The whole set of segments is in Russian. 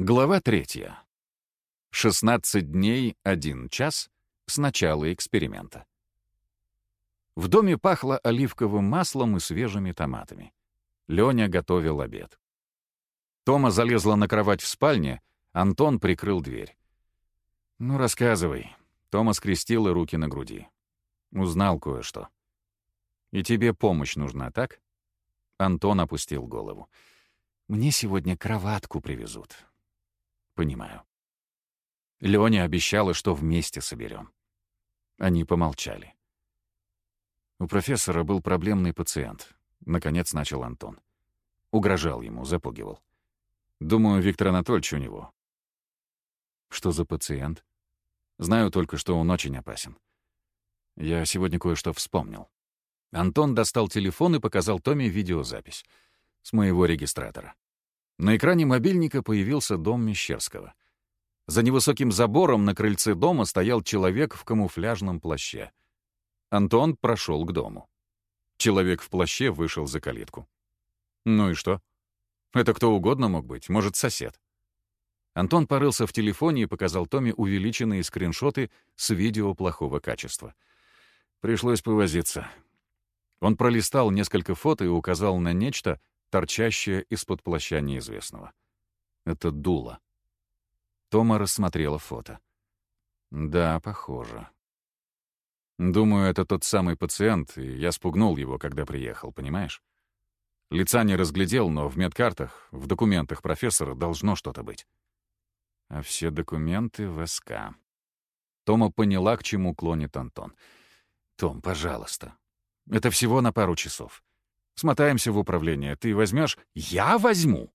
Глава третья. 16 дней, 1 час с начала эксперимента. В доме пахло оливковым маслом и свежими томатами. Леня готовил обед. Тома залезла на кровать в спальне, Антон прикрыл дверь. «Ну, рассказывай». Тома скрестила руки на груди. Узнал кое-что. «И тебе помощь нужна, так?» Антон опустил голову. «Мне сегодня кроватку привезут. Понимаю. Лёня обещала, что вместе соберем. Они помолчали. У профессора был проблемный пациент. Наконец начал Антон. Угрожал ему, запугивал. Думаю, Виктор Анатольевич у него. Что за пациент? Знаю только, что он очень опасен. Я сегодня кое-что вспомнил. Антон достал телефон и показал Томе видеозапись с моего регистратора. На экране мобильника появился дом Мещерского. За невысоким забором на крыльце дома стоял человек в камуфляжном плаще. Антон прошел к дому. Человек в плаще вышел за калитку. Ну и что? Это кто угодно мог быть, может, сосед. Антон порылся в телефоне и показал Томе увеличенные скриншоты с видео плохого качества. Пришлось повозиться. Он пролистал несколько фото и указал на нечто, торчащее из-под плаща неизвестного. Это дуло. Тома рассмотрела фото. Да, похоже. Думаю, это тот самый пациент, и я спугнул его, когда приехал, понимаешь? Лица не разглядел, но в медкартах, в документах профессора должно что-то быть. А все документы в СК. Тома поняла, к чему клонит Антон. «Том, пожалуйста. Это всего на пару часов. Смотаемся в управление. Ты возьмешь? Я возьму.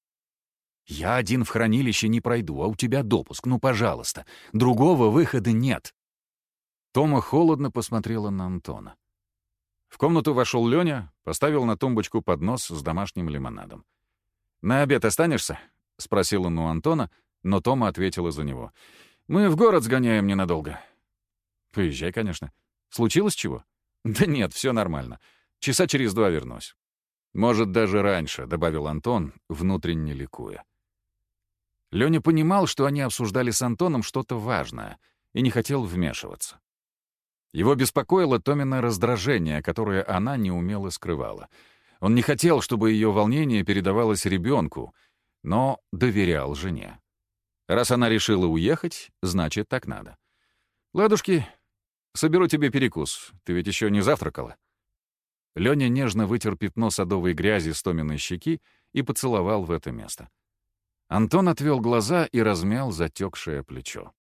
Я один в хранилище не пройду, а у тебя допуск. Ну, пожалуйста. Другого выхода нет. Тома холодно посмотрела на Антона. В комнату вошел Леня, поставил на тумбочку поднос с домашним лимонадом. «На обед останешься?» — спросил он у Антона, но Тома ответила за него. «Мы в город сгоняем ненадолго». «Поезжай, конечно. Случилось чего?» «Да нет, все нормально. Часа через два вернусь». «Может, даже раньше», — добавил Антон, внутренне ликуя. Леня понимал, что они обсуждали с Антоном что-то важное, и не хотел вмешиваться. Его беспокоило Томина раздражение, которое она неумело скрывала. Он не хотел, чтобы ее волнение передавалось ребенку, но доверял жене. Раз она решила уехать, значит, так надо. «Ладушки, соберу тебе перекус. Ты ведь еще не завтракала?» Леня нежно вытер пятно садовой грязи с Томиной щеки и поцеловал в это место. Антон отвел глаза и размял затекшее плечо.